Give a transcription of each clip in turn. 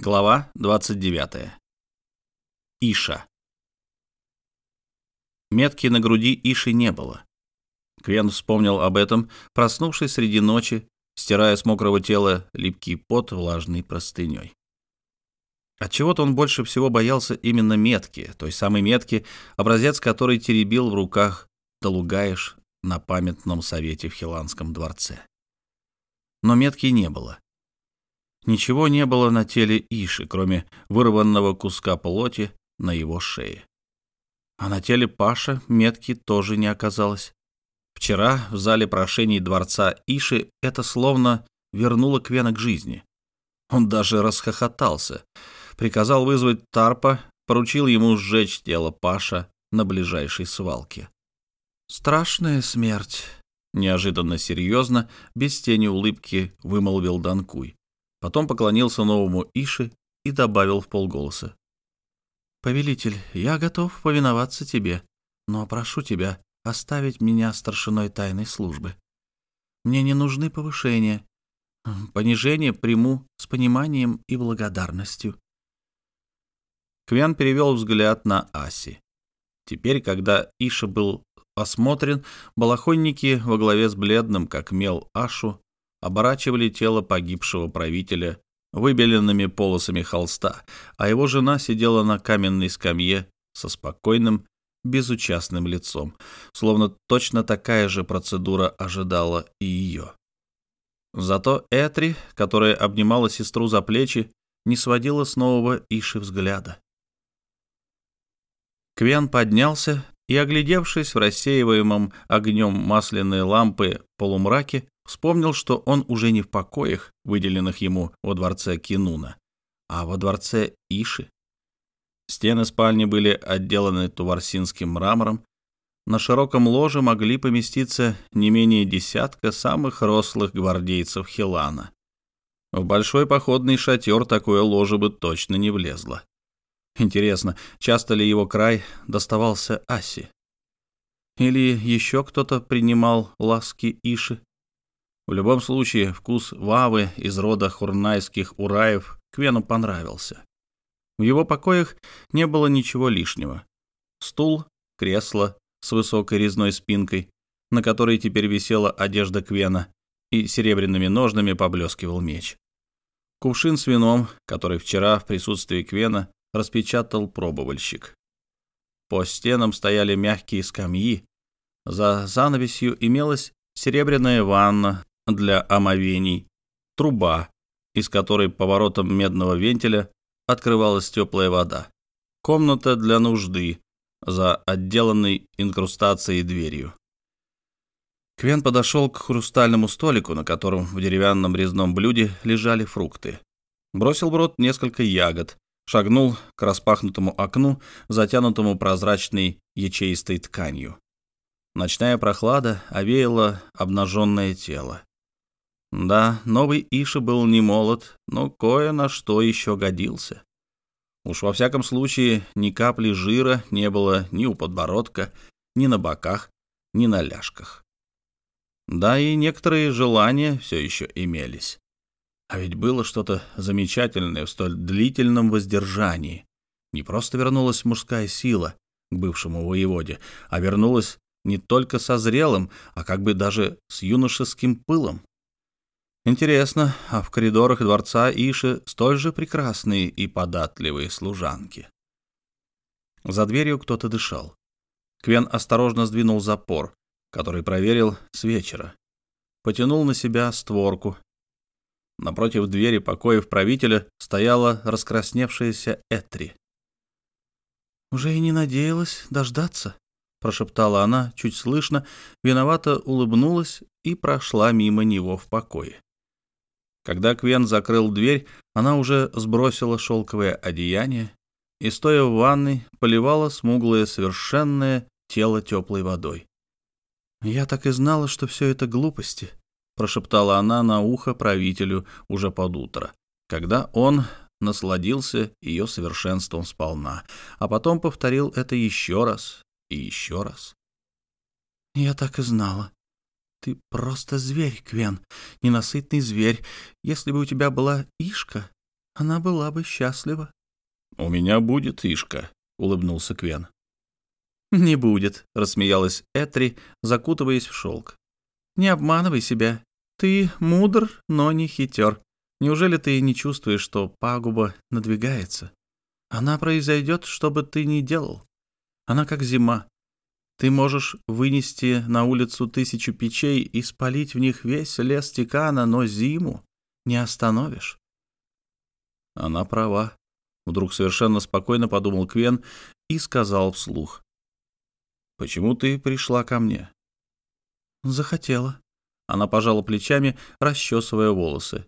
Глава 29. Иша. Метки на груди Иши не было. Квен вспомнил об этом, проснувшись среди ночи, стирая с мокрого тела липкий пот влажной простыней. Отчего-то он больше всего боялся именно метки, той самой метки, образец которой теребил в руках Долугаеш на памятном совете в Хиланском дворце. Но метки не было. Ничего не было на теле Иши, кроме вырванного куска плоти на его шее. А на теле Паша метки тоже не оказалось. Вчера в зале прошений дворца Иши это словно вернуло Квена к жизни. Он даже расхохотался, приказал вызвать Тарпа, поручил ему сжечь тело Паша на ближайшей свалке. «Страшная смерть», — неожиданно серьезно, без тени улыбки вымолвил Данкуй. Потом поклонился новому Ише и добавил в полголоса. «Повелитель, я готов повиноваться тебе, но прошу тебя оставить меня старшиной тайной службы. Мне не нужны повышения. Понижение приму с пониманием и благодарностью». Квен перевел взгляд на Аси. Теперь, когда Иша был осмотрен, балахонники во главе с бледным, как мел, Ашу оборачивали тело погибшего правителя выбеленными полосами холста, а его жена сидела на каменной скамье со спокойным, безучастным лицом, словно точно такая же процедура ожидала и ее. Зато Этри, которая обнимала сестру за плечи, не сводила с нового Иши взгляда. Квен поднялся и, оглядевшись в рассеиваемом огнем масляной лампы полумраке, вспомнил, что он уже не в покоях, выделенных ему во дворце Кинуна, а во дворце Иши. Стены спальни были отделаны туварсинским мрамором, на широком ложе могли поместиться не менее десятка самых рослых гвардейцев Хилана. В большой походный шатер такое ложе бы точно не влезло. Интересно, часто ли его край доставался Аси? Или еще кто-то принимал ласки Иши? В любом случае, вкус Вавы из рода хурнайских ураев Квену понравился. В его покоях не было ничего лишнего. Стул, кресло с высокой резной спинкой, на которой теперь висела одежда Квена, и серебряными ножнами поблескивал меч. Кувшин с вином, который вчера в присутствии Квена распечатал пробовальщик. По стенам стояли мягкие скамьи. За занавесью имелась серебряная ванна для омовений, труба, из которой поворотом медного вентиля открывалась теплая вода, комната для нужды за отделанной инкрустацией дверью. Квен подошел к хрустальному столику, на котором в деревянном резном блюде лежали фрукты. Бросил в рот несколько ягод, шагнул к распахнутому окну, затянутому прозрачной ячеистой тканью. Ночная прохлада овеяла обнаженное тело. Да, новый Иша был не молод, но кое на что еще годился. Уж во всяком случае ни капли жира не было ни у подбородка, ни на боках, ни на ляжках. Да и некоторые желания все еще имелись. А ведь было что-то замечательное в столь длительном воздержании. Не просто вернулась мужская сила к бывшему воеводе, а вернулась не только со зрелым, а как бы даже с юношеским пылом. Интересно, а в коридорах дворца Иши столь же прекрасные и податливые служанки? За дверью кто-то дышал. Квен осторожно сдвинул запор, который проверил с вечера. Потянул на себя створку. Напротив двери покоев правителя стояла раскрасневшаяся Этри. «Уже и не надеялась дождаться», — прошептала она, чуть слышно, виновато улыбнулась и прошла мимо него в покое. Когда Квен закрыл дверь, она уже сбросила шелковое одеяние и, стоя в ванной, поливала смуглое совершенное тело теплой водой. «Я так и знала, что все это глупости», — прошептала она на ухо правителю уже под утро, когда он насладился ее совершенством сполна, а потом повторил это еще раз и еще раз. «Я так и знала», ты просто зверь, Квен, ненасытный зверь. Если бы у тебя была Ишка, она была бы счастлива. «У меня будет Ишка», — улыбнулся Квен. «Не будет», — рассмеялась Этри, закутываясь в шелк. «Не обманывай себя. Ты мудр, но не хитер. Неужели ты не чувствуешь, что пагуба надвигается? Она произойдет, что бы ты ни делал. Она как зима. Ты можешь вынести на улицу тысячу печей и спалить в них весь лес Тикана, но зиму не остановишь. Она права. Вдруг совершенно спокойно подумал Квен и сказал вслух. «Почему ты пришла ко мне?» «Захотела». Она пожала плечами, расчесывая волосы.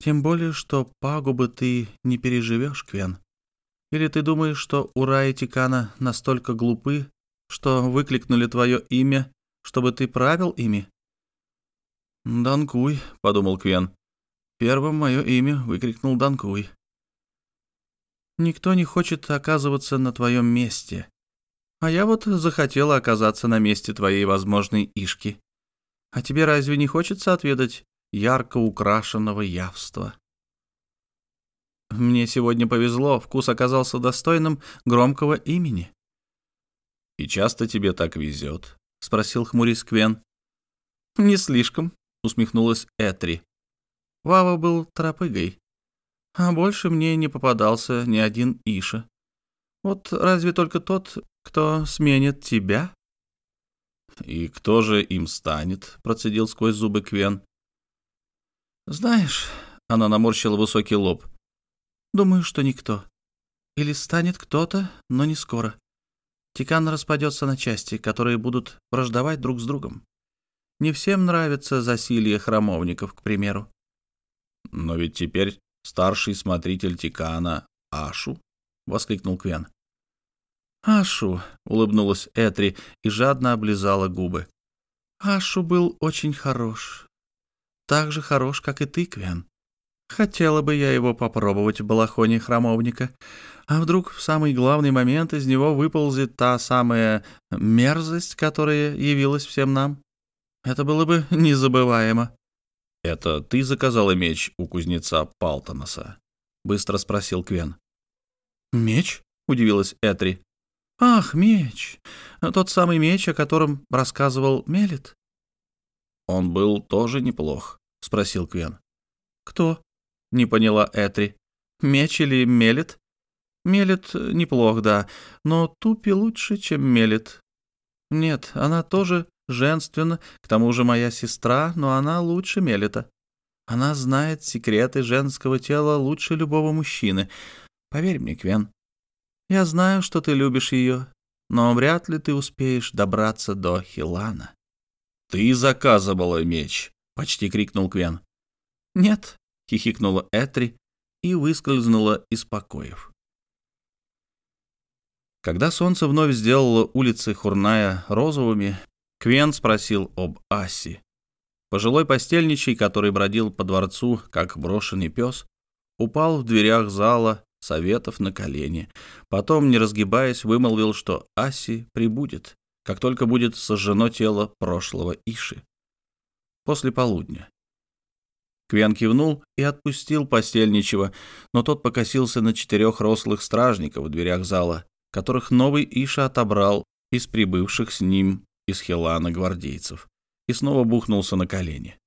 «Тем более, что пагубы ты не переживешь, Квен. Или ты думаешь, что Ура и Тикана настолько глупы, что выкликнули твое имя, чтобы ты правил ими?» «Данкуй», — подумал Квен. Первым мое имя выкрикнул Данкуй. «Никто не хочет оказываться на твоем месте. А я вот захотела оказаться на месте твоей возможной Ишки. А тебе разве не хочется отведать ярко украшенного явства?» Мне сегодня повезло, вкус оказался достойным громкого имени. «И часто тебе так везет?» — спросил хмурис Квен. «Не слишком», — усмехнулась Этри. Вава был тропыгой, а больше мне не попадался ни один Иша. Вот разве только тот, кто сменит тебя?» «И кто же им станет?» — процедил сквозь зубы Квен. «Знаешь...» — она наморщила высокий лоб. «Думаю, что никто. Или станет кто-то, но не скоро. Тикан распадется на части, которые будут враждовать друг с другом. Не всем нравится засилье храмовников, к примеру. «Но ведь теперь старший смотритель Тикана Ашу?» — воскликнул Квен. «Ашу», — улыбнулась Этри и жадно облизала губы. «Ашу был очень хорош. Так же хорош, как и ты, Квен. Хотела бы я его попробовать в балахоне храмовника. А вдруг в самый главный момент из него выползет та самая мерзость, которая явилась всем нам? Это было бы незабываемо». «Это ты заказала меч у кузнеца Палтоноса?» — быстро спросил Квен. «Меч?» — удивилась Этри. «Ах, меч! Тот самый меч, о котором рассказывал Мелит?» «Он был тоже неплох», — спросил Квен. «Кто?» — не поняла Этри. «Меч или Мелит?» «Мелит неплох, да, но Тупи лучше, чем Мелит. Нет, она тоже женственно, к тому же моя сестра, но она лучше Мелита. Она знает секреты женского тела лучше любого мужчины. Поверь мне, Квен. Я знаю, что ты любишь ее, но вряд ли ты успеешь добраться до Хилана. — Ты заказывала меч! — почти крикнул Квен. — Нет, — хихикнула Этри и выскользнула из покоев. Когда солнце вновь сделало улицы Хурная розовыми, Квен спросил об Аси. Пожилой постельничий, который бродил по дворцу, как брошенный пес, упал в дверях зала советов на колени. Потом, не разгибаясь, вымолвил, что Аси прибудет, как только будет сожжено тело прошлого Иши. После полудня. Квен кивнул и отпустил постельничего, но тот покосился на четырех рослых стражников в дверях зала, которых новый Иша отобрал из прибывших с ним из Хелана гвардейцев и снова бухнулся на колени.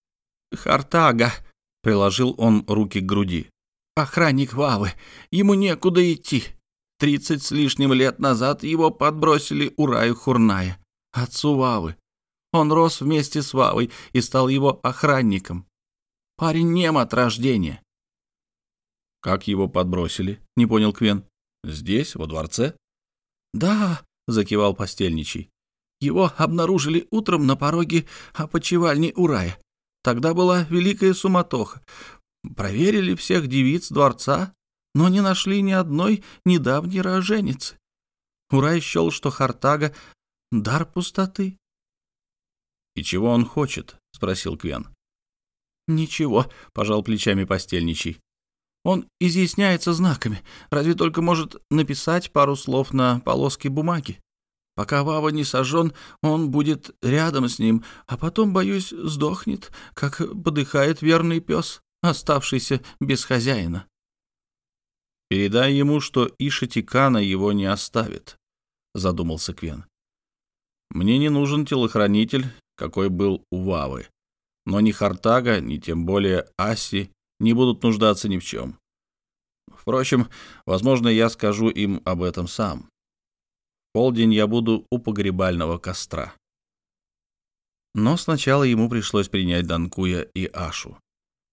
«Хартага!» — приложил он руки к груди. «Охранник Вавы! Ему некуда идти! Тридцать с лишним лет назад его подбросили Ураю Хурная, отцу Вавы. Он рос вместе с Вавой и стал его охранником. Парень нем от рождения». «Как его подбросили?» — не понял Квен. «Здесь, во дворце?» «Да», — закивал постельничий. Его обнаружили утром на пороге опочивальни Урая. Тогда была великая суматоха. Проверили всех девиц дворца, но не нашли ни одной недавней роженицы. Урай счел, что Хартага — дар пустоты. — И чего он хочет? — спросил Квен. — Ничего, — пожал плечами постельничий. Он изъясняется знаками, разве только может написать пару слов на полоске бумаги. Пока Вава не сожжен, он будет рядом с ним, а потом, боюсь, сдохнет, как подыхает верный пес, оставшийся без хозяина. Передай ему, что Иша Тикана его не оставит, — задумался Квен. Мне не нужен телохранитель, какой был у Вавы. Но ни Хартага, ни тем более Аси не будут нуждаться ни в чем. Впрочем, возможно, я скажу им об этом сам. Полдень я буду у погребального костра. Но сначала ему пришлось принять Данкуя и Ашу.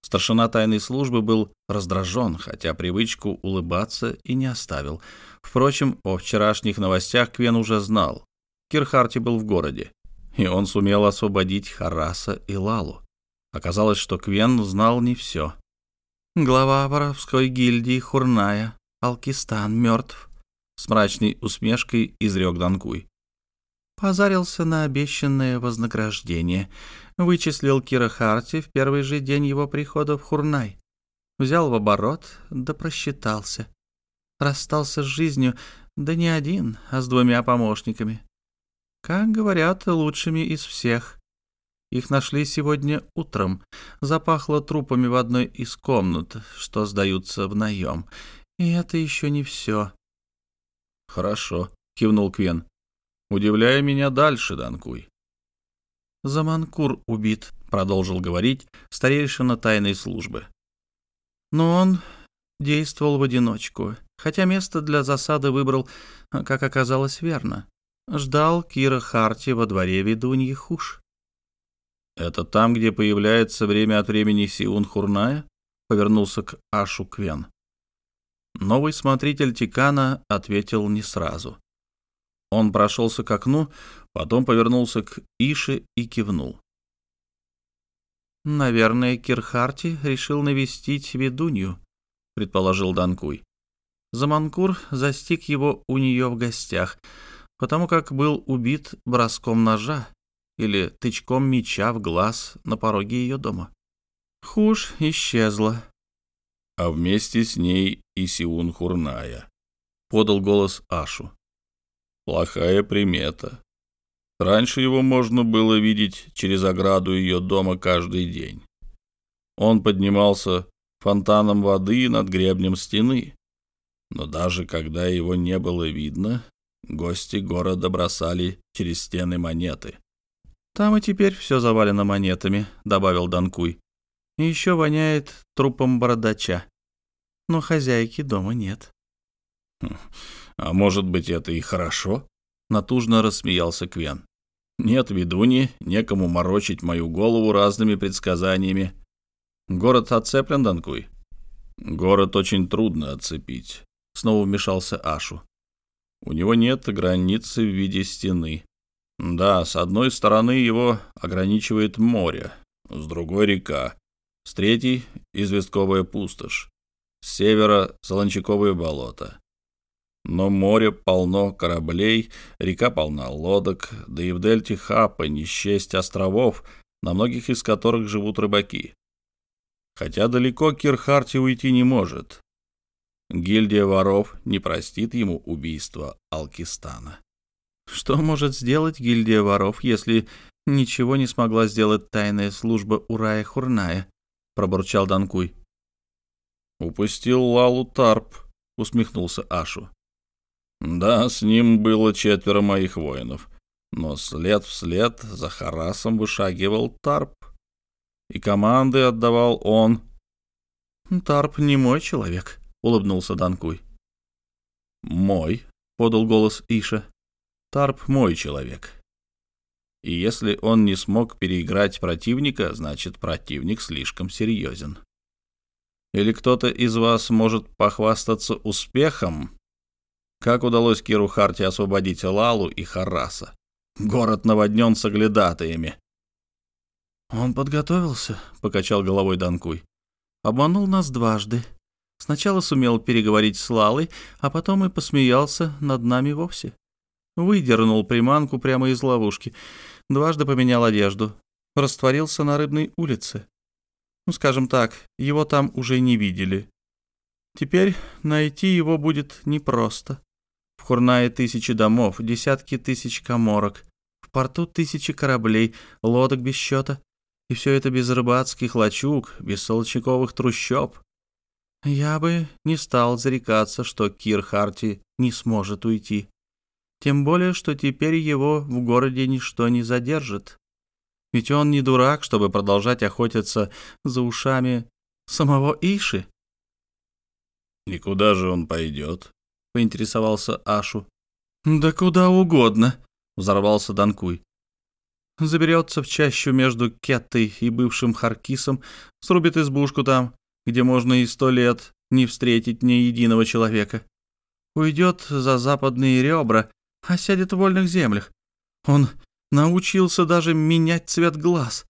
Старшина тайной службы был раздражен, хотя привычку улыбаться и не оставил. Впрочем, о вчерашних новостях Квен уже знал. Кирхарти был в городе, и он сумел освободить Хараса и Лалу. Оказалось, что Квен знал не все. Глава воровской гильдии Хурная, Алкистан, мертв, с мрачной усмешкой изрек Данкуй. Позарился на обещанное вознаграждение. Вычислил Кира Харти в первый же день его прихода в Хурнай. Взял в оборот, да просчитался. Расстался с жизнью, да не один, а с двумя помощниками. Как говорят, лучшими из всех. Их нашли сегодня утром. Запахло трупами в одной из комнат, что сдаются в наем. И это еще не все. «Хорошо», — кивнул Квен. «Удивляя меня дальше, Данкуй». «Заманкур убит», — продолжил говорить старейшина тайной службы. «Но он действовал в одиночку, хотя место для засады выбрал, как оказалось, верно. Ждал Кира Харти во дворе ведуньи Хуш. «Это там, где появляется время от времени Сиун Хурная?» — повернулся к Ашу Квен. Новый смотритель Тикана ответил не сразу. Он прошелся к окну, потом повернулся к Ише и кивнул. «Наверное, Кирхарти решил навестить ведунью», — предположил Данкуй. Заманкур застиг его у нее в гостях, потому как был убит броском ножа или тычком меча в глаз на пороге ее дома. Хуш исчезла. А вместе с ней и Сиун Хурная, — подал голос Ашу. Плохая примета. Раньше его можно было видеть через ограду ее дома каждый день. Он поднимался фонтаном воды над гребнем стены, но даже когда его не было видно, гости города бросали через стены монеты. «Там и теперь все завалено монетами», — добавил Данкуй. «И еще воняет трупом бородача. Но хозяйки дома нет». Хм, «А может быть, это и хорошо?» — натужно рассмеялся Квен. «Нет ведуни, некому морочить мою голову разными предсказаниями. Город отцеплен, Данкуй?» «Город очень трудно отцепить», — снова вмешался Ашу. «У него нет границы в виде стены. Да, с одной стороны его ограничивает море, с другой — река, с третьей — известковая пустошь, с севера — солончаковые болота. Но море полно кораблей, река полна лодок, да и в дельте Хапа не счесть островов, на многих из которых живут рыбаки. Хотя далеко Кирхарти уйти не может. Гильдия воров не простит ему убийства Алкистана. Что может сделать гильдия воров, если ничего не смогла сделать тайная служба Урая Хурная? пробурчал Данкуй. Упустил Лалу Тарп, усмехнулся Ашу. Да, с ним было четверо моих воинов, но след вслед за Харасом вышагивал Тарп, и команды отдавал он. Тарп не мой человек, улыбнулся Данкуй. Мой, подал голос Иша. Тарп мой человек. И если он не смог переиграть противника, значит, противник слишком серьезен. Или кто-то из вас может похвастаться успехом? Как удалось Киру Харти освободить Лалу и Хараса? Город наводнен соглядатаями. «Он подготовился», — покачал головой Данкуй. «Обманул нас дважды. Сначала сумел переговорить с Лалой, а потом и посмеялся над нами вовсе. Выдернул приманку прямо из ловушки. Дважды поменял одежду. Растворился на рыбной улице. Ну, скажем так, его там уже не видели. Теперь найти его будет непросто. В Хурнае тысячи домов, десятки тысяч коморок. В порту тысячи кораблей, лодок без счета. И все это без рыбацких лачуг, без солочниковых трущоб. Я бы не стал зарекаться, что Кир Харти не сможет уйти. Тем более, что теперь его в городе ничто не задержит. Ведь он не дурак, чтобы продолжать охотиться за ушами самого Иши. «И куда же он пойдет?» — поинтересовался Ашу. «Да куда угодно», — взорвался Данкуй. «Заберется в чащу между Кеттой и бывшим Харкисом, срубит избушку там, где можно и сто лет не встретить ни единого человека. Уйдет за западные ребра, а сядет в вольных землях. Он научился даже менять цвет глаз.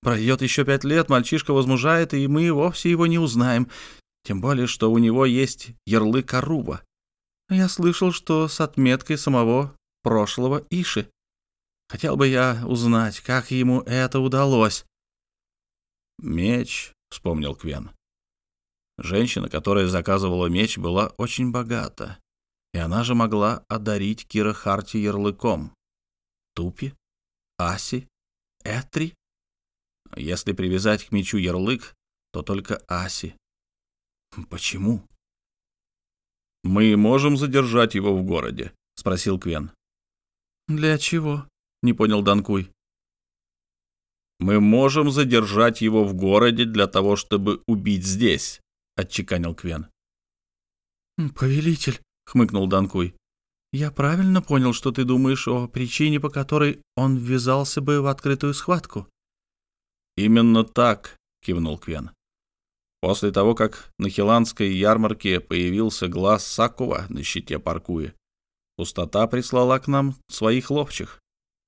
Пройдет еще пять лет, мальчишка возмужает, и мы вовсе его не узнаем, тем более, что у него есть ярлык Аруба. Я слышал, что с отметкой самого прошлого Иши. Хотел бы я узнать, как ему это удалось. «Меч», — вспомнил Квен. Женщина, которая заказывала меч, была очень богата, и она же могла одарить Кира Харти ярлыком. Тупи? Аси? Этри? Если привязать к мечу ярлык, то только Аси. Почему? «Мы можем задержать его в городе?» — спросил Квен. «Для чего?» — не понял Данкуй. «Мы можем задержать его в городе для того, чтобы убить здесь», отчеканил Квен. «Повелитель», — хмыкнул Данкуй, — «я правильно понял, что ты думаешь о причине, по которой он ввязался бы в открытую схватку?» «Именно так», — кивнул Квен. После того, как на хиландской ярмарке появился глаз Сакува на щите Паркуи, пустота прислала к нам своих ловчих.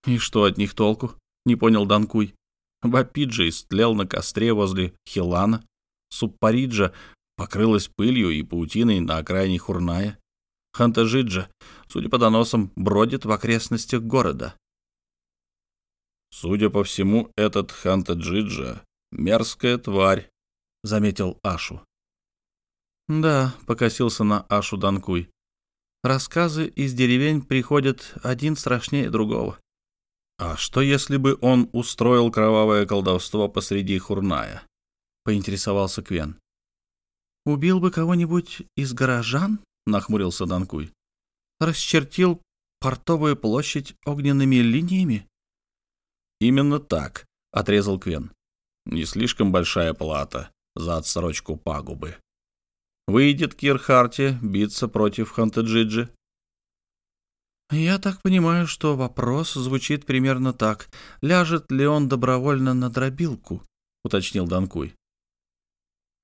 «И что от них толку?» — не понял Данкуй. Бапиджа истлел на костре возле Хилана, Суппариджа покрылась пылью и паутиной на окраине Хурная. Хантажиджа, судя по доносам, бродит в окрестностях города. «Судя по всему, этот Хантаджиджа — мерзкая тварь», — заметил Ашу. «Да», — покосился на Ашу Данкуй. «Рассказы из деревень приходят один страшнее другого». «А что, если бы он устроил кровавое колдовство посреди Хурная?» — поинтересовался Квен. «Убил бы кого-нибудь из горожан?» — нахмурился Данкуй. «Расчертил портовую площадь огненными линиями?» «Именно так», — отрезал Квен. «Не слишком большая плата за отсрочку пагубы. Выйдет Кирхарти биться против Хантеджиджи?» «Я так понимаю, что вопрос звучит примерно так. Ляжет ли он добровольно на дробилку?» — уточнил Данкуй.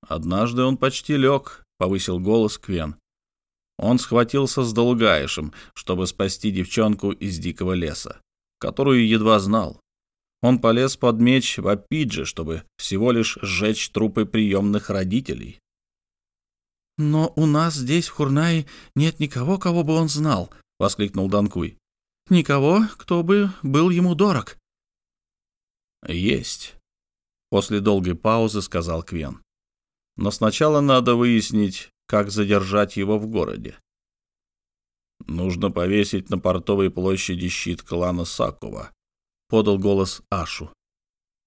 Однажды он почти лег, — повысил голос Квен. Он схватился с Долгаишем, чтобы спасти девчонку из дикого леса, которую едва знал. Он полез под меч в Апидже, чтобы всего лишь сжечь трупы приемных родителей. «Но у нас здесь, в Хурнае, нет никого, кого бы он знал», — воскликнул Данкуй. «Никого, кто бы был ему дорог». «Есть», — после долгой паузы сказал Квен. Но сначала надо выяснить, как задержать его в городе. Нужно повесить на портовой площади щит клана Сакова, подал голос Ашу.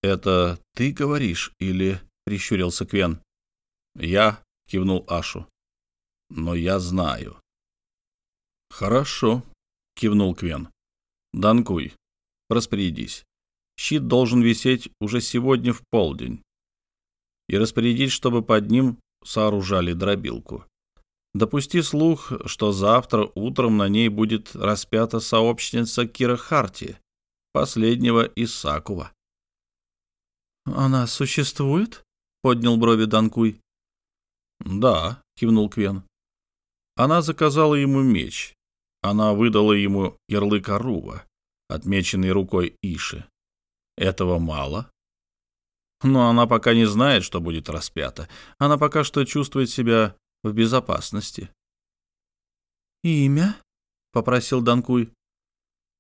Это ты говоришь или прищурился Квен? Я кивнул Ашу. Но я знаю. Хорошо, кивнул Квен. Данкуй, распорядись. Щит должен висеть уже сегодня в полдень и распорядить, чтобы под ним сооружали дробилку. Допусти слух, что завтра утром на ней будет распята сообщница Кира Харти, последнего из Сакува. «Она существует?» — поднял брови Данкуй. «Да», — кивнул Квен. Она заказала ему меч. Она выдала ему ярлык Арува, отмеченный рукой Иши. Этого мало. Но она пока не знает, что будет распята. Она пока что чувствует себя в безопасности. «Имя?» — попросил Данкуй.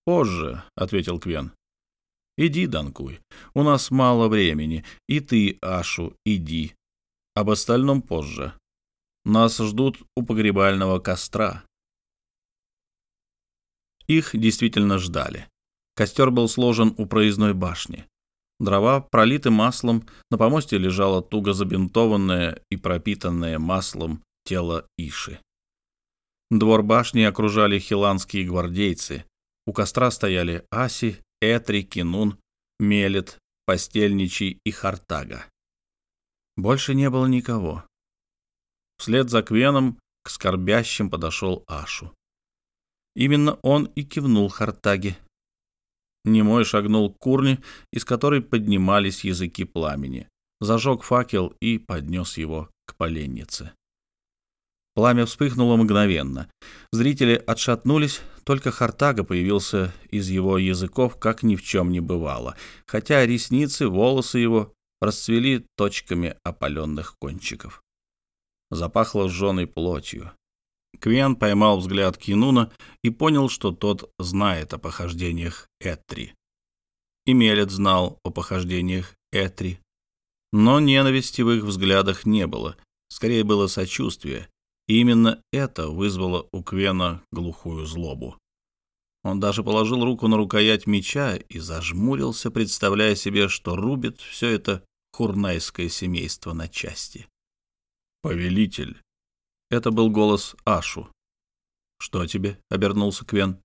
«Позже», — ответил Квен. «Иди, Данкуй, у нас мало времени. И ты, Ашу, иди. Об остальном позже. Нас ждут у погребального костра». Их действительно ждали. Костер был сложен у проездной башни. Дрова пролиты маслом, на помосте лежало туго забинтованное и пропитанное маслом тело Иши. Двор башни окружали хиланские гвардейцы. У костра стояли Аси, Этри, Кинун, Мелет, Постельничий и Хартага. Больше не было никого. Вслед за Квеном к скорбящим подошел Ашу. Именно он и кивнул Хартаге. Немой шагнул к курне, из которой поднимались языки пламени, зажег факел и поднес его к поленнице. Пламя вспыхнуло мгновенно. Зрители отшатнулись, только Хартага появился из его языков, как ни в чем не бывало, хотя ресницы, волосы его расцвели точками опаленных кончиков. Запахло сжженной плотью. Квен поймал взгляд Кинуна и понял, что тот знает о похождениях Этри. И Мелет знал о похождениях Этри. Но ненависти в их взглядах не было, скорее было сочувствие, и именно это вызвало у Квена глухую злобу. Он даже положил руку на рукоять меча и зажмурился, представляя себе, что рубит все это хурнайское семейство на части. «Повелитель!» Это был голос Ашу. «Что тебе?» — обернулся Квен.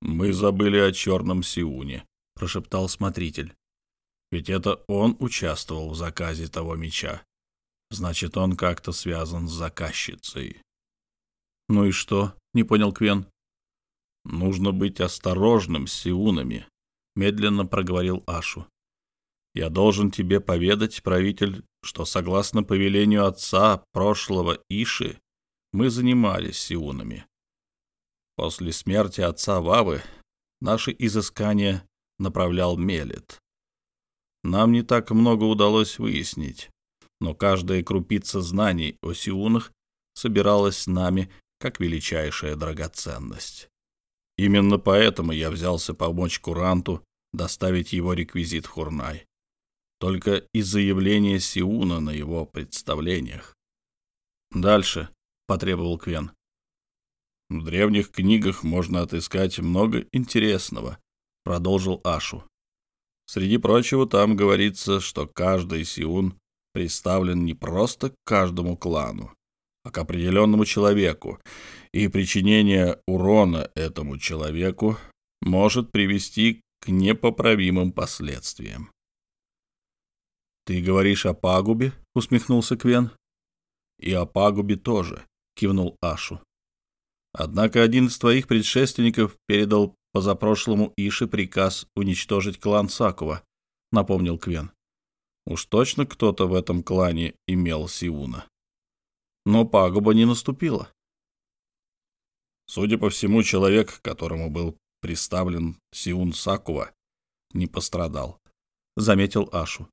«Мы забыли о черном Сиуне», — прошептал смотритель. «Ведь это он участвовал в заказе того меча. Значит, он как-то связан с заказчицей». «Ну и что?» — не понял Квен. «Нужно быть осторожным с Сиунами», — медленно проговорил Ашу. «Я должен тебе поведать, правитель, что, согласно повелению отца прошлого Иши, мы занимались сиунами. После смерти отца Вавы наши изыскания направлял Мелет. Нам не так много удалось выяснить, но каждая крупица знаний о сиунах собиралась с нами как величайшая драгоценность. Именно поэтому я взялся помочь Куранту доставить его реквизит в Хурнай только из-за явления Сиуна на его представлениях. «Дальше», — потребовал Квен. «В древних книгах можно отыскать много интересного», — продолжил Ашу. «Среди прочего там говорится, что каждый Сиун представлен не просто к каждому клану, а к определенному человеку, и причинение урона этому человеку может привести к непоправимым последствиям. «Ты говоришь о пагубе?» — усмехнулся Квен. «И о пагубе тоже», — кивнул Ашу. «Однако один из твоих предшественников передал позапрошлому Ише приказ уничтожить клан Сакова», — напомнил Квен. «Уж точно кто-то в этом клане имел Сиуна. Но пагуба не наступила». Судя по всему, человек, которому был приставлен Сиун Сакува, не пострадал, — заметил Ашу.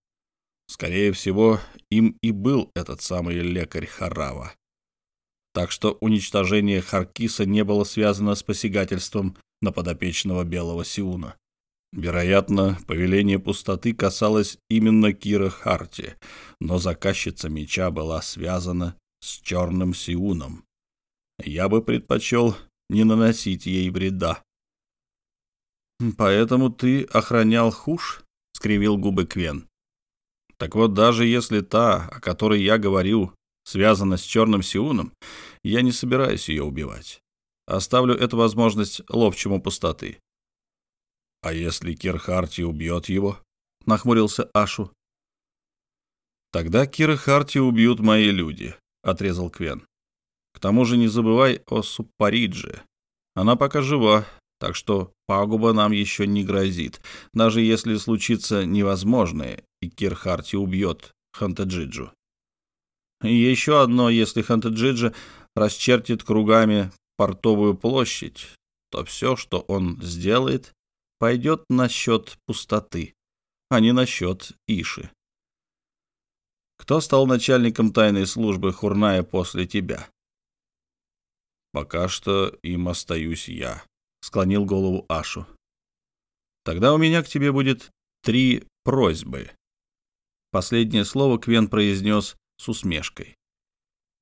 Скорее всего, им и был этот самый лекарь Харава. Так что уничтожение Харкиса не было связано с посягательством на подопечного Белого Сиуна. Вероятно, повеление пустоты касалось именно Кира Харти, но заказчица меча была связана с черным Сиуном. Я бы предпочел не наносить ей вреда. «Поэтому ты охранял Хуш?» — скривил губы Квен. Так вот, даже если та, о которой я говорю, связана с черным Сиуном, я не собираюсь ее убивать. Оставлю эту возможность ловчему пустоты. — А если Кирхарти убьет его? — нахмурился Ашу. — Тогда Кирхарти убьют мои люди, — отрезал Квен. — К тому же не забывай о Суппаридже. Она пока жива, так что пагуба нам еще не грозит, даже если случится невозможное, и Кирхарти убьет Хантаджиджу. И еще одно, если Хантаджиджа расчертит кругами портовую площадь, то все, что он сделает, пойдет на счет пустоты, а не на счет Иши. Кто стал начальником тайной службы Хурная после тебя? Пока что им остаюсь я, — склонил голову Ашу. «Тогда у меня к тебе будет три просьбы». Последнее слово Квен произнес с усмешкой.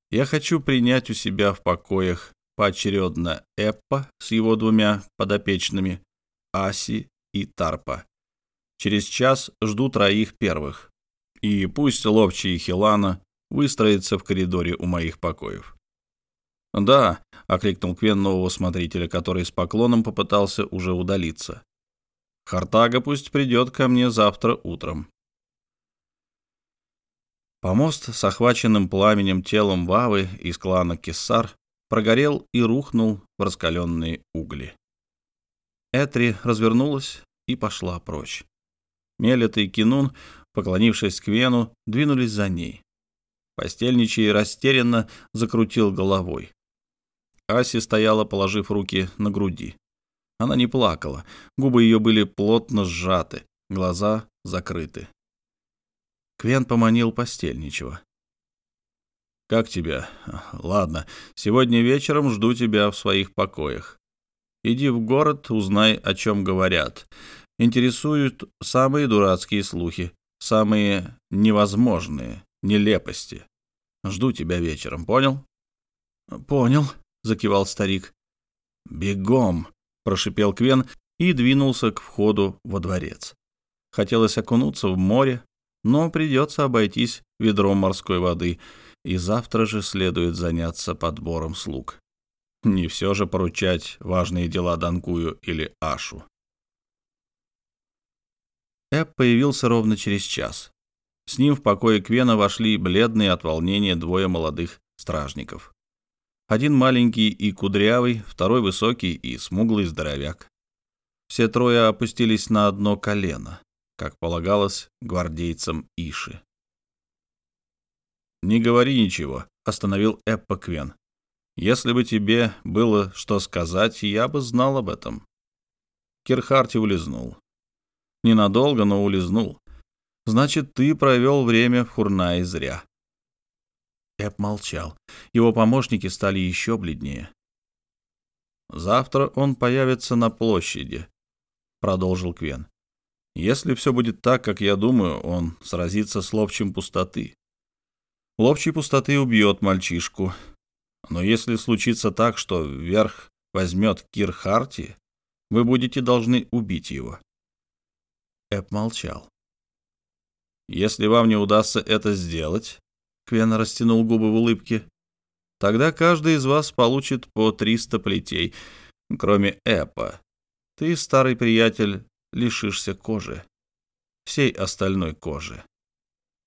«Я хочу принять у себя в покоях поочередно Эппа с его двумя подопечными, Аси и Тарпа, Через час жду троих первых. И пусть Ловчий и Хилана выстроятся в коридоре у моих покоев. «Да», — окликнул Квен нового смотрителя, который с поклоном попытался уже удалиться. «Хартага пусть придет ко мне завтра утром». Помост с охваченным пламенем телом Вавы из клана Кессар прогорел и рухнул в раскаленные угли. Этри развернулась и пошла прочь. Мелет и Кинун, поклонившись Квену, двинулись за ней. Постельничий растерянно закрутил головой. Аси стояла, положив руки на груди. Она не плакала, губы ее были плотно сжаты, глаза закрыты. Квен поманил постельничего. «Как тебя? Ладно, сегодня вечером жду тебя в своих покоях. Иди в город, узнай, о чем говорят. Интересуют самые дурацкие слухи, самые невозможные, нелепости. Жду тебя вечером, понял?» «Понял», — закивал старик. «Бегом!» — прошипел Квен и двинулся к входу во дворец. Хотелось окунуться в море, но придется обойтись ведром морской воды, и завтра же следует заняться подбором слуг. Не все же поручать важные дела Данкую или Ашу. Эп появился ровно через час. С ним в покое Квена вошли бледные от волнения двое молодых стражников. Один маленький и кудрявый, второй высокий и смуглый здоровяк. Все трое опустились на одно колено, как полагалось гвардейцам Иши. «Не говори ничего», — остановил Эппа Квен. «Если бы тебе было что сказать, я бы знал об этом». Кирхарти улизнул. Ненадолго, но улизнул. Значит, ты провел время в Хурнае зря. Эп молчал. Его помощники стали еще бледнее. «Завтра он появится на площади», — продолжил Квен. «Если все будет так, как я думаю, он сразится с ловчим пустоты. Ловчий пустоты убьет мальчишку. Но если случится так, что верх возьмет Кир Харти, вы будете должны убить его». Эп молчал. «Если вам не удастся это сделать, Квен растянул губы в улыбке. «Тогда каждый из вас получит по 300 плетей, кроме Эпа. Ты, старый приятель, лишишься кожи. Всей остальной кожи.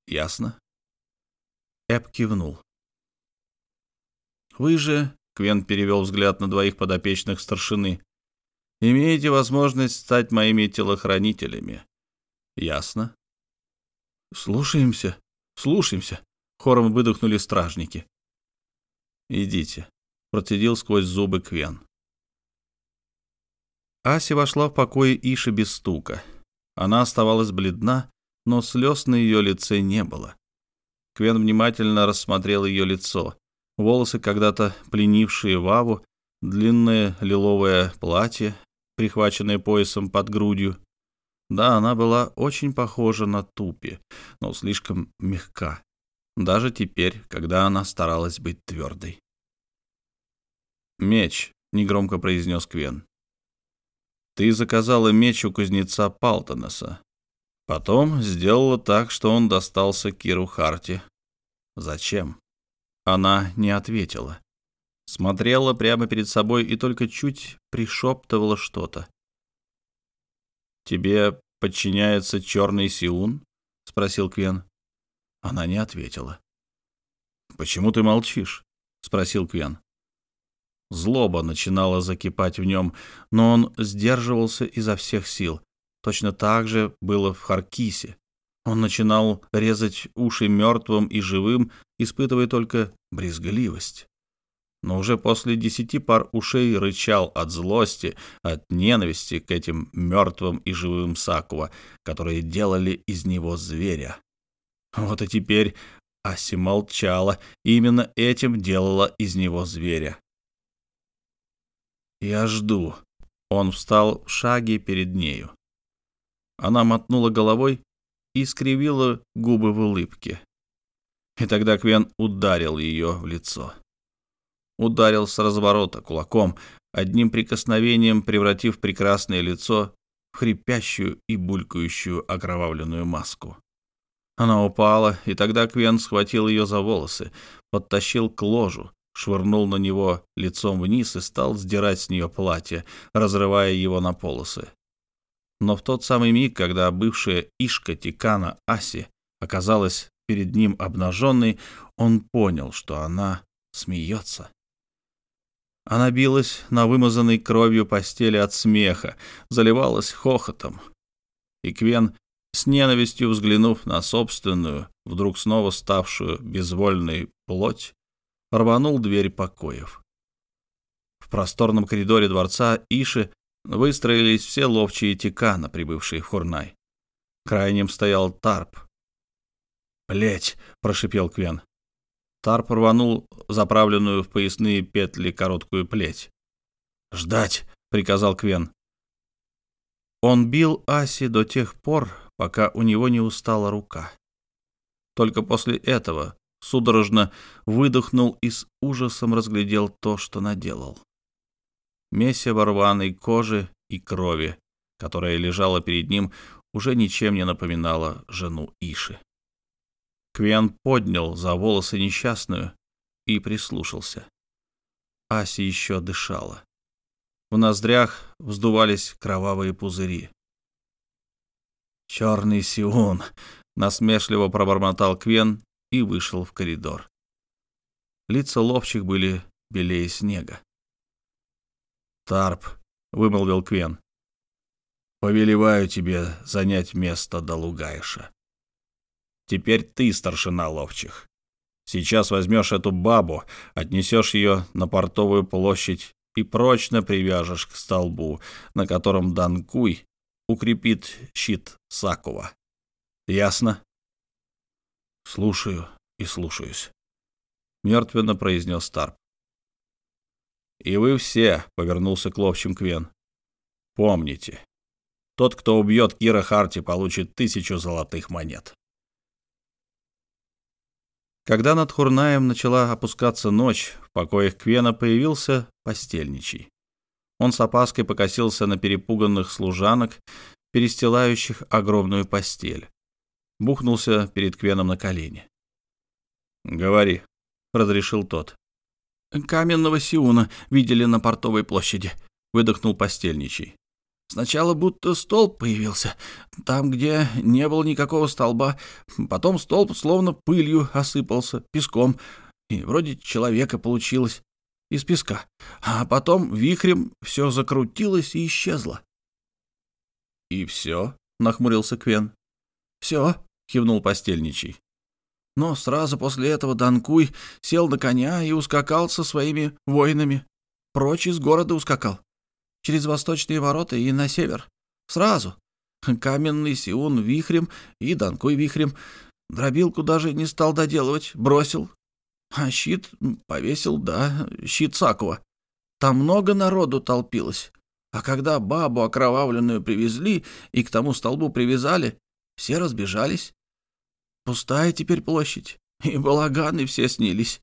Ясно?» Эп кивнул. «Вы же...» — Квен перевел взгляд на двоих подопечных старшины. «Имеете возможность стать моими телохранителями. Ясно?» «Слушаемся, слушаемся», Хором выдохнули стражники. «Идите», — процедил сквозь зубы Квен. Ася вошла в покое Иши без стука. Она оставалась бледна, но слез на ее лице не было. Квен внимательно рассмотрел ее лицо. Волосы, когда-то пленившие Ваву, длинное лиловое платье, прихваченное поясом под грудью. Да, она была очень похожа на Тупи, но слишком мягка даже теперь, когда она старалась быть твердой. «Меч», — негромко произнес Квен. «Ты заказала меч у кузнеца Палтонеса. Потом сделала так, что он достался Киру Харти. Зачем?» Она не ответила. Смотрела прямо перед собой и только чуть пришептывала что-то. «Тебе подчиняется черный Сиун?» — спросил Квен. Она не ответила. «Почему ты молчишь?» — спросил Квен. Злоба начинала закипать в нем, но он сдерживался изо всех сил. Точно так же было в Харкисе. Он начинал резать уши мертвым и живым, испытывая только брезгливость. Но уже после десяти пар ушей рычал от злости, от ненависти к этим мертвым и живым Сакува, которые делали из него зверя. Вот и теперь Аси молчала, именно этим делала из него зверя. «Я жду». Он встал в шаге перед нею. Она мотнула головой и скривила губы в улыбке. И тогда Квен ударил ее в лицо. Ударил с разворота кулаком, одним прикосновением превратив прекрасное лицо в хрипящую и булькающую окровавленную маску. Она упала, и тогда Квен схватил ее за волосы, подтащил к ложу, швырнул на него лицом вниз и стал сдирать с нее платье, разрывая его на полосы. Но в тот самый миг, когда бывшая Ишка Тикана Аси оказалась перед ним обнаженной, он понял, что она смеется. Она билась на вымазанной кровью постели от смеха, заливалась хохотом. И Квен, с ненавистью взглянув на собственную, вдруг снова ставшую безвольной плоть, рванул дверь покоев. В просторном коридоре дворца Иши выстроились все ловчие тикана, прибывшие в Хурнай. Крайним стоял Тарп. «Плеть!» — прошипел Квен. Тарп рванул заправленную в поясные петли короткую плеть. «Ждать!» — приказал Квен. Он бил Аси до тех пор, пока у него не устала рука. Только после этого судорожно выдохнул и с ужасом разглядел то, что наделал. Месиво рваной кожи и крови, которая лежала перед ним, уже ничем не напоминала жену Иши. Квен поднял за волосы несчастную и прислушался. Аси еще дышала. В ноздрях вздувались кровавые пузыри. «Черный Сиун!» — насмешливо пробормотал Квен и вышел в коридор. Лица ловчих были белее снега. «Тарп», — вымолвил Квен, — «повелеваю тебе занять место Далугайша. Теперь ты старшина ловчих. Сейчас возьмешь эту бабу, отнесешь ее на портовую площадь и прочно привяжешь к столбу, на котором Данкуй укрепит щит Сакова. Ясно? Слушаю и слушаюсь, мертвенно произнес Старп. И вы все, повернулся к ловчим Квен. Помните, тот, кто убьет Кира Харти, получит тысячу золотых монет. Когда над Хурнаем начала опускаться ночь, в покоях Квена появился постельничий. Он с опаской покосился на перепуганных служанок, перестилающих огромную постель. Бухнулся перед Квеном на колени. «Говори», — разрешил тот. «Каменного Сиуна видели на портовой площади», — выдохнул постельничий. Сначала будто столб появился, там, где не было никакого столба. Потом столб словно пылью осыпался, песком, и вроде человека получилось из песка. А потом вихрем все закрутилось и исчезло. «И все?» — нахмурился Квен. «Все», — кивнул постельничий. Но сразу после этого Данкуй сел на коня и ускакал со своими воинами. Прочь из города ускакал через восточные ворота и на север. Сразу. Каменный Сиун вихрем и Данкой вихрем. Дробилку даже не стал доделывать, бросил. А щит повесил, да, щит Сакова. Там много народу толпилось. А когда бабу окровавленную привезли и к тому столбу привязали, все разбежались. Пустая теперь площадь, и балаганы все снились.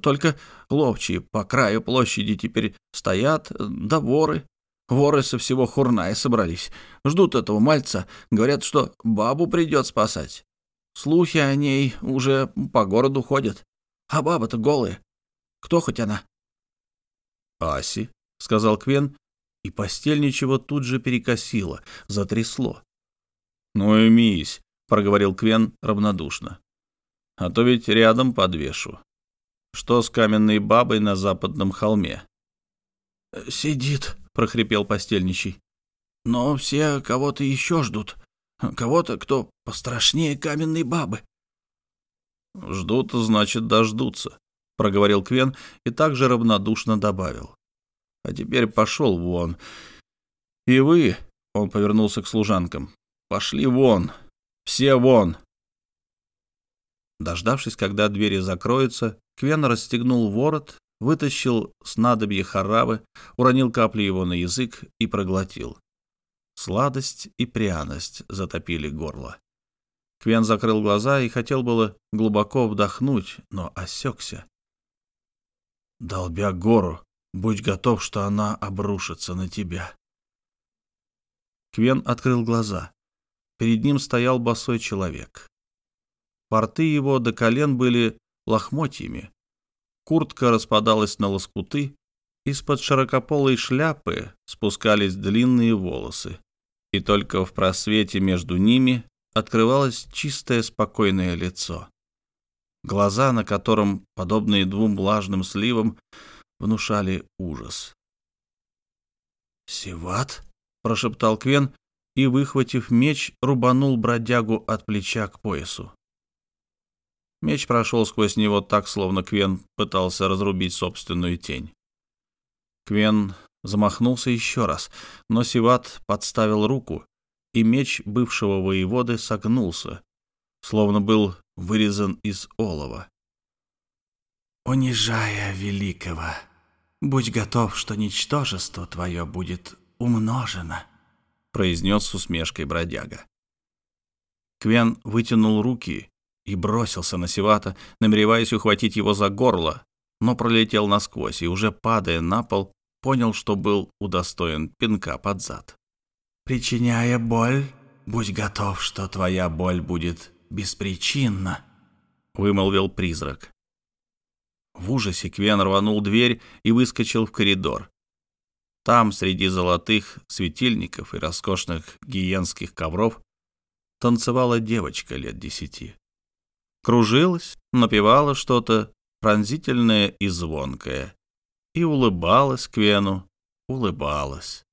Только ловчие по краю площади теперь стоят, да воры. Воры со всего Хурная собрались. Ждут этого мальца. Говорят, что бабу придет спасать. Слухи о ней уже по городу ходят. А баба-то голая. Кто хоть она? «Аси», — сказал Квен, и постель ничего тут же перекосило, затрясло. «Ну и мись», — проговорил Квен равнодушно. «А то ведь рядом подвешу. Что с каменной бабой на западном холме? «Сидит», — прохрипел постельничий. «Но все кого-то еще ждут. Кого-то, кто пострашнее каменной бабы». «Ждут, значит, дождутся», — проговорил Квен и также равнодушно добавил. «А теперь пошел вон. И вы», — он повернулся к служанкам, — «пошли вон. Все вон». Дождавшись, когда двери закроются, Квен расстегнул ворот, вытащил снадобье харавы, уронил капли его на язык и проглотил. Сладость и пряность затопили горло. Квен закрыл глаза и хотел было глубоко вдохнуть, но осекся. «Долбя гору, будь готов, что она обрушится на тебя». Квен открыл глаза. Перед ним стоял босой человек. Порты его до колен были лохмотьями. Куртка распадалась на лоскуты, из-под широкополой шляпы спускались длинные волосы, и только в просвете между ними открывалось чистое спокойное лицо. Глаза, на котором, подобные двум влажным сливам, внушали ужас. «Севат?» — прошептал Квен и, выхватив меч, рубанул бродягу от плеча к поясу. Меч прошел сквозь него так, словно Квен пытался разрубить собственную тень. Квен замахнулся еще раз, но Сиват подставил руку, и меч бывшего воеводы согнулся, словно был вырезан из олова. «Унижая великого, будь готов, что ничтожество твое будет умножено», — произнес с усмешкой бродяга. Квен вытянул руки и бросился на Сивата, намереваясь ухватить его за горло, но пролетел насквозь и, уже падая на пол, понял, что был удостоен пинка под зад. «Причиняя боль, будь готов, что твоя боль будет беспричинна», — вымолвил призрак. В ужасе Квен рванул дверь и выскочил в коридор. Там, среди золотых светильников и роскошных гиенских ковров, танцевала девочка лет десяти. Кружилась, напевала что-то пронзительное и звонкое. И улыбалась Квену, улыбалась.